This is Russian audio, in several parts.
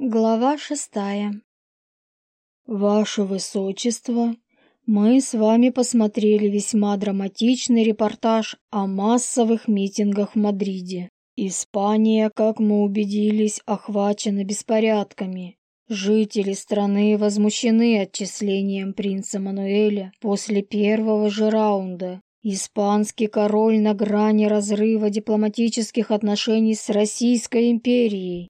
Глава шестая. Ваше Высочество, мы с вами посмотрели весьма драматичный репортаж о массовых митингах в Мадриде. Испания, как мы убедились, охвачена беспорядками. Жители страны возмущены отчислением принца Мануэля после первого же раунда. Испанский король на грани разрыва дипломатических отношений с Российской империей.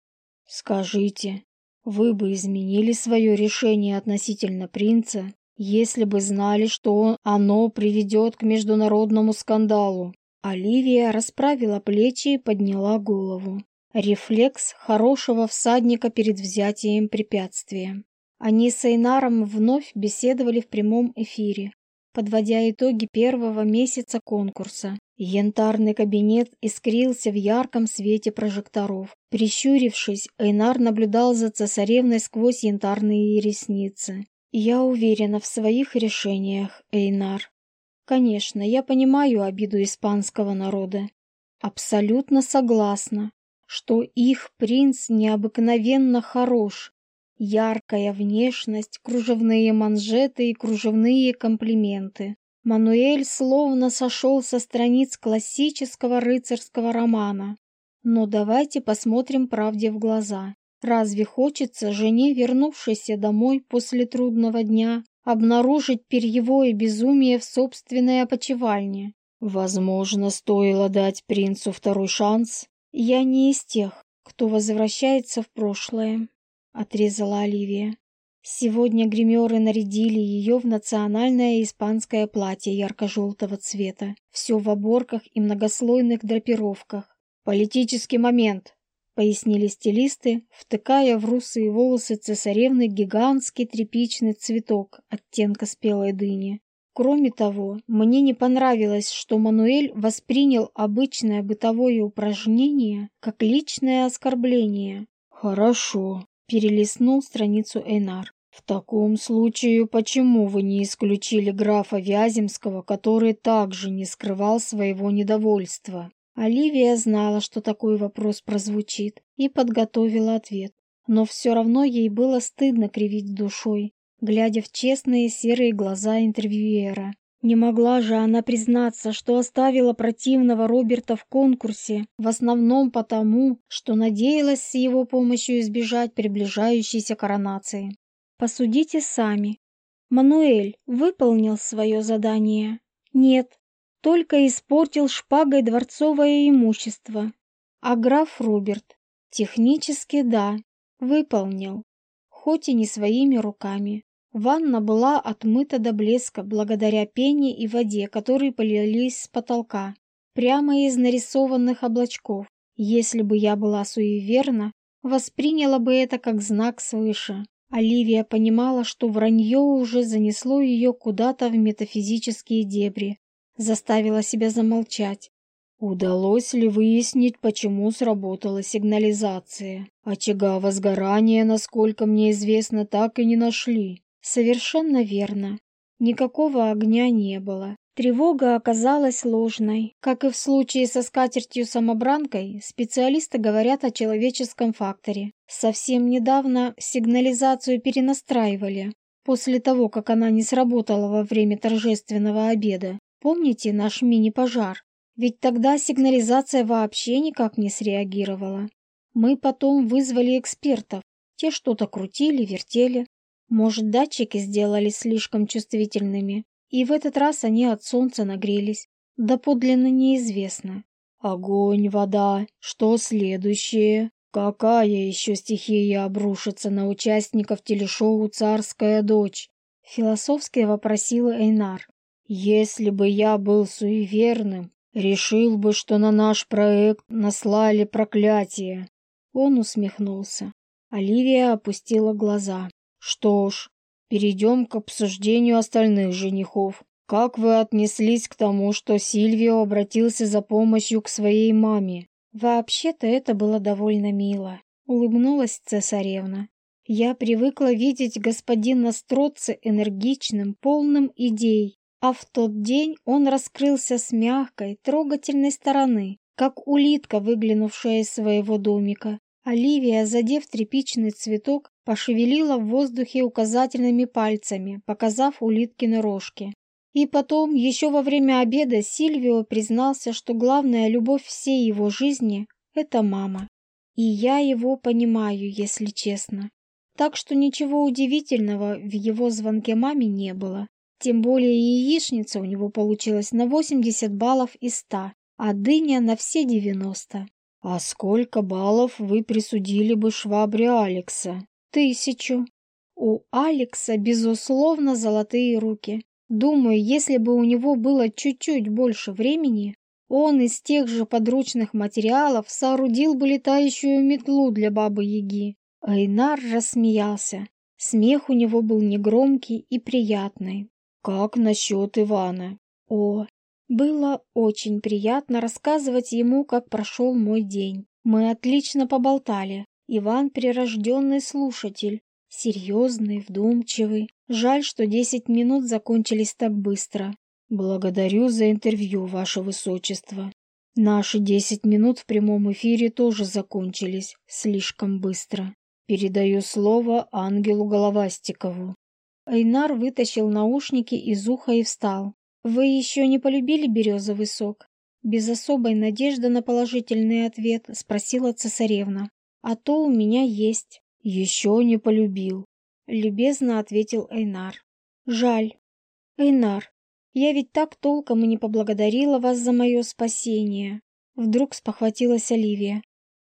Скажите, вы бы изменили свое решение относительно принца, если бы знали, что оно приведет к международному скандалу. Оливия расправила плечи и подняла голову. Рефлекс хорошего всадника перед взятием препятствия. Они с Эйнаром вновь беседовали в прямом эфире подводя итоги первого месяца конкурса. Янтарный кабинет искрился в ярком свете прожекторов. Прищурившись, Эйнар наблюдал за цесаревной сквозь янтарные ресницы. «Я уверена в своих решениях, Эйнар. Конечно, я понимаю обиду испанского народа. Абсолютно согласна, что их принц необыкновенно хорош яркая внешность, кружевные манжеты и кружевные комплименты. Мануэль словно сошел со страниц классического рыцарского романа. Но давайте посмотрим правде в глаза. Разве хочется жене, вернувшейся домой после трудного дня, обнаружить перьевое безумие в собственной опочивальне? Возможно, стоило дать принцу второй шанс. Я не из тех, кто возвращается в прошлое отрезала Оливия. Сегодня гримеры нарядили ее в национальное испанское платье ярко-желтого цвета, все в оборках и многослойных драпировках. «Политический момент», — пояснили стилисты, втыкая в русые волосы цесаревны гигантский тряпичный цветок оттенка спелой дыни. Кроме того, мне не понравилось, что Мануэль воспринял обычное бытовое упражнение как личное оскорбление. «Хорошо», перелистнул страницу Эйнар. «В таком случае почему вы не исключили графа Вяземского, который также не скрывал своего недовольства?» Оливия знала, что такой вопрос прозвучит, и подготовила ответ. Но все равно ей было стыдно кривить душой, глядя в честные серые глаза интервьюера, не могла же она признаться, что оставила противного Роберта в конкурсе, в основном потому, что надеялась с его помощью избежать приближающейся коронации. Посудите сами. Мануэль выполнил свое задание? Нет, только испортил шпагой дворцовое имущество. А граф Роберт? Технически да, выполнил, хоть и не своими руками. Ванна была отмыта до блеска благодаря пене и воде, которые полились с потолка, прямо из нарисованных облачков. Если бы я была суеверна, восприняла бы это как знак свыше. Оливия понимала, что вранье уже занесло ее куда-то в метафизические дебри. Заставила себя замолчать. Удалось ли выяснить, почему сработала сигнализация? Очага возгорания, насколько мне известно, так и не нашли. Совершенно верно. Никакого огня не было. Тревога оказалась ложной. Как и в случае со скатертью-самобранкой, специалисты говорят о человеческом факторе. Совсем недавно сигнализацию перенастраивали, после того, как она не сработала во время торжественного обеда. Помните наш мини-пожар? Ведь тогда сигнализация вообще никак не среагировала. Мы потом вызвали экспертов. Те что-то крутили, вертели, может, датчики сделали слишком чувствительными, и в этот раз они от солнца нагрелись. Да подлинно неизвестно. Огонь, вода, что следующее? Какая еще стихия обрушится на участников телешоу «Царская дочь»? Философски вопросила Эйнар. Если бы я был суеверным, решил бы, что на наш проект наслали проклятие. Он усмехнулся. Оливия опустила глаза. Что ж, перейдем к обсуждению остальных женихов. Как вы отнеслись к тому, что Сильвио обратился за помощью к своей маме? Вообще-то это было довольно мило. Улыбнулась цесаревна. Я привыкла видеть господина Строцы энергичным, полным идей. А в тот день он раскрылся с мягкой, трогательной стороны, как улитка, выглянувшая из своего домика. Оливия, задев тряпичный цветок, пошевелила в воздухе указательными пальцами, показав улитки на рожке. И потом, еще во время обеда, Сильвио признался, что главная любовь всей его жизни – это мама. И я его понимаю, если честно. Так что ничего удивительного в его звонке маме не было. Тем более яичница у него получилась на 80 баллов из 100, а дыня на все 90. «А сколько баллов вы присудили бы швабре Алекса?» «Тысячу». У Алекса, безусловно, золотые руки. Думаю, если бы у него было чуть-чуть больше времени, он из тех же подручных материалов соорудил бы летающую метлу для Бабы-Яги. Айнар рассмеялся. Смех у него был негромкий и приятный. «Как насчет Ивана?» «О, было очень приятно рассказывать ему, как прошел мой день. Мы отлично поболтали. Иван прирожденный слушатель, серьезный, вдумчивый. Жаль, что десять минут закончились так быстро. Благодарю за интервью, Ваше Высочество. Наши десять минут в прямом эфире тоже закончились слишком быстро. Передаю слово Ангелу Головастикову. Эйнар вытащил наушники из уха и встал. Вы еще не полюбили березовый сок? Без особой надежды на положительный ответ спросила цесаревна. А то у меня есть. Еще не полюбил. Любезно ответил Эйнар. Жаль. Эйнар, я ведь так толком и не поблагодарила вас за мое спасение. Вдруг спохватилась Оливия.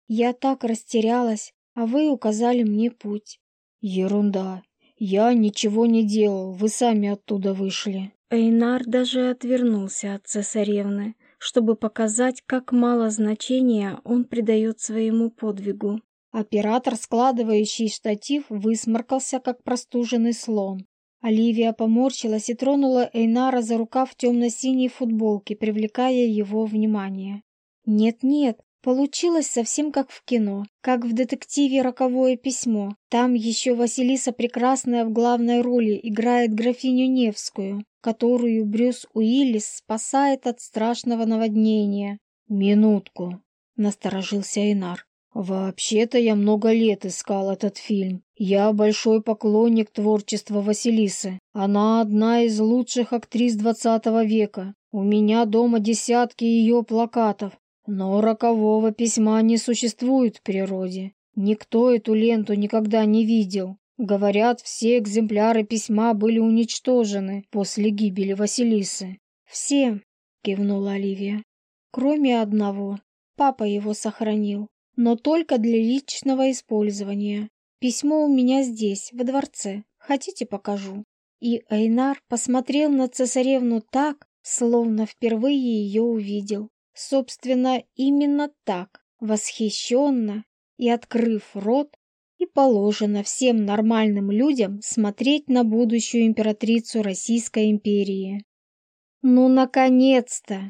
Я так растерялась, а вы указали мне путь. Ерунда. Я ничего не делал, вы сами оттуда вышли. Эйнар даже отвернулся от цесаревны, чтобы показать, как мало значения он придает своему подвигу. Оператор, складывающий штатив, высморкался, как простуженный слон. Оливия поморщилась и тронула Эйнара за рукав в темно-синей футболке, привлекая его внимание. «Нет-нет, Получилось совсем как в кино, как в детективе «Роковое письмо». Там еще Василиса Прекрасная в главной роли играет графиню Невскую которую Брюс Уиллис спасает от страшного наводнения. Минутку, насторожился Инар. Вообще-то я много лет искал этот фильм. Я большой поклонник творчества Василисы. Она одна из лучших актрис двадцатого века. У меня дома десятки ее плакатов. Но рокового письма не существует в природе. Никто эту ленту никогда не видел. Говорят, все экземпляры письма были уничтожены после гибели Василисы. Все, кивнула Оливия. Кроме одного. Папа его сохранил, но только для личного использования. Письмо у меня здесь, во дворце. Хотите, покажу? И Айнар посмотрел на цесаревну так, словно впервые ее увидел. Собственно, именно так, восхищенно и, открыв рот, и положено всем нормальным людям смотреть на будущую императрицу Российской империи. Ну, наконец-то!